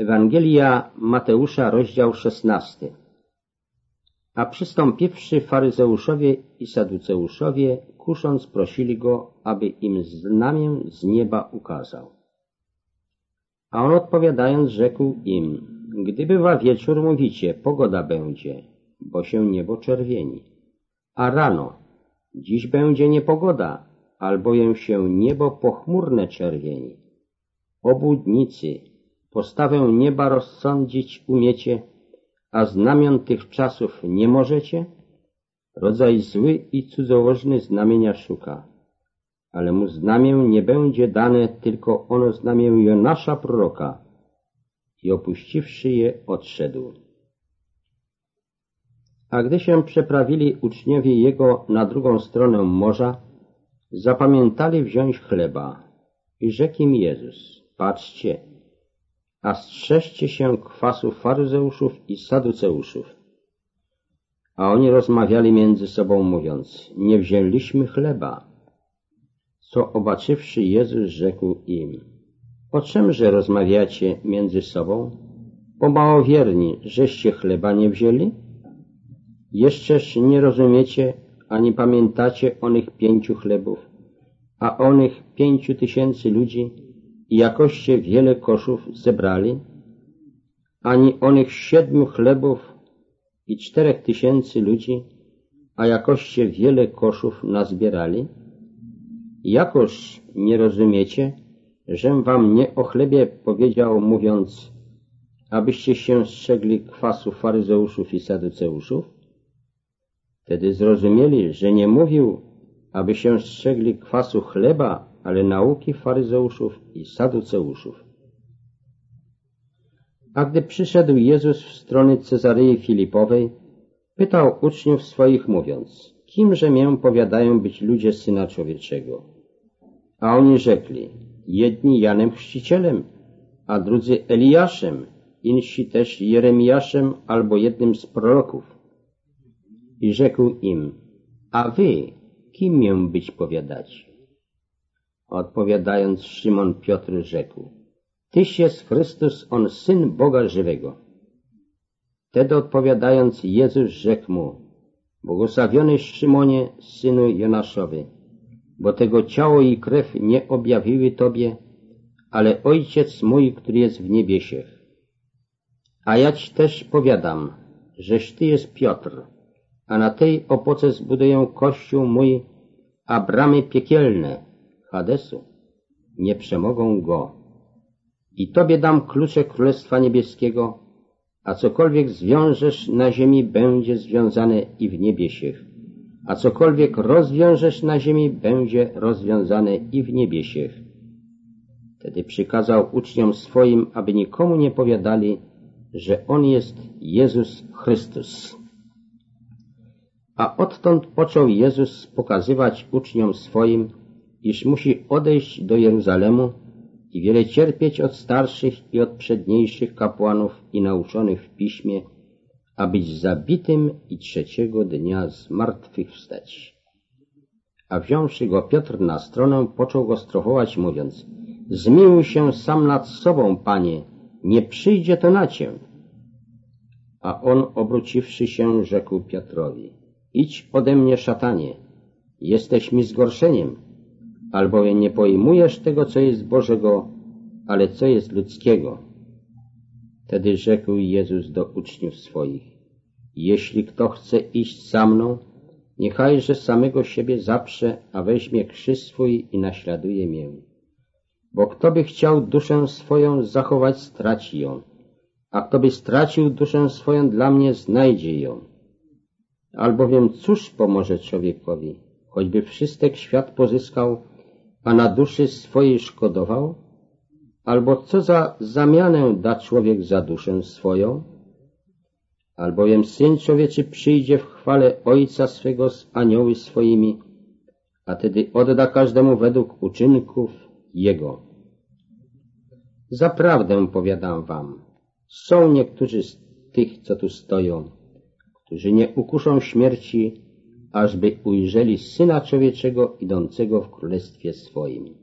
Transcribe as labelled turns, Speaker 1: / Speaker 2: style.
Speaker 1: Ewangelia Mateusza, rozdział szesnasty. A przystąpiwszy faryzeuszowie i saduceuszowie, kusząc prosili go, aby im znamię z nieba ukazał. A on odpowiadając rzekł im, gdy bywa wieczór mówicie, pogoda będzie, bo się niebo czerwieni. A rano, dziś będzie niepogoda, albowiem się niebo pochmurne czerwieni. Obłudnicy, postawę nieba rozsądzić umiecie, a znamion tych czasów nie możecie? Rodzaj zły i cudzołożny znamienia szuka, ale mu znamię nie będzie dane, tylko ono znamię Jonasza proroka. I opuściwszy je, odszedł. A gdy się przeprawili uczniowie jego na drugą stronę morza, zapamiętali wziąć chleba i rzekł im Jezus, patrzcie, a strzeżcie się kwasu faryzeuszów i saduceuszów. A oni rozmawiali między sobą, mówiąc, nie wzięliśmy chleba. Co obaczywszy Jezus rzekł im, o czemże rozmawiacie między sobą? Po małowierni, żeście chleba nie wzięli? Jeszczeż nie rozumiecie, ani pamiętacie onych pięciu chlebów, a onych pięciu tysięcy ludzi, i jakoście wiele koszów zebrali, ani onych siedmiu chlebów i czterech tysięcy ludzi, a jakoście wiele koszów nazbierali? Jakoż nie rozumiecie, żem wam nie o chlebie powiedział, mówiąc, abyście się strzegli kwasu faryzeuszów i saduceuszów? Wtedy zrozumieli, że nie mówił, aby się strzegli kwasu chleba, ale nauki faryzeuszów i saduceuszów. A gdy przyszedł Jezus w strony Cezaryi Filipowej, pytał uczniów swoich mówiąc, kimże mię powiadają być ludzie Syna Człowieczego? A oni rzekli, jedni Janem Chrzcicielem, a drudzy Eliaszem, insi też Jeremiaszem albo jednym z proroków. I rzekł im, a wy, kim mię być powiadacie? Odpowiadając Szymon Piotr rzekł, Tyś jest Chrystus, On Syn Boga żywego. Wtedy odpowiadając Jezus rzekł mu, Błogosławiony Szymonie, synu Jonaszowy, bo tego ciało i krew nie objawiły Tobie, ale Ojciec mój, który jest w niebiesiech. A ja Ci też powiadam, żeś Ty jest Piotr, a na tej opoce zbuduję kościół mój, a bramy piekielne Hadesu nie przemogą go. I Tobie dam klucze Królestwa Niebieskiego, a cokolwiek zwiążesz na ziemi będzie związane i w niebiesiech, a cokolwiek rozwiążesz na ziemi będzie rozwiązane i w niebiesiech. Wtedy przykazał uczniom swoim, aby nikomu nie powiadali, że On jest Jezus Chrystus. A odtąd począł Jezus pokazywać uczniom swoim, iż musi odejść do Jeruzalemu i wiele cierpieć od starszych i od przedniejszych kapłanów i nauczonych w piśmie, a być zabitym i trzeciego dnia z martwych wstać. A wziąwszy go Piotr na stronę, począł go strofować, mówiąc Zmiłuj się sam nad sobą, panie, nie przyjdzie to na cię. A on, obróciwszy się, rzekł Piotrowi Idź ode mnie, szatanie, jesteś mi zgorszeniem, albowiem nie pojmujesz tego, co jest Bożego, ale co jest ludzkiego. Wtedy rzekł Jezus do uczniów swoich, jeśli kto chce iść za mną, niechajże samego siebie zaprze, a weźmie krzyż swój i naśladuje mię. Bo kto by chciał duszę swoją zachować, straci ją, a kto by stracił duszę swoją dla mnie, znajdzie ją. Albowiem cóż pomoże człowiekowi, choćby wszystek świat pozyskał, a na duszy swojej szkodował? Albo co za zamianę da człowiek za duszę swoją? Albowiem Syn Człowieczy przyjdzie w chwale Ojca swego z anioły swoimi, a tedy odda każdemu według uczynków Jego. Zaprawdę powiadam wam, są niektórzy z tych, co tu stoją, którzy nie ukuszą śmierci, ażby ujrzeli Syna Człowieczego idącego w Królestwie swoim.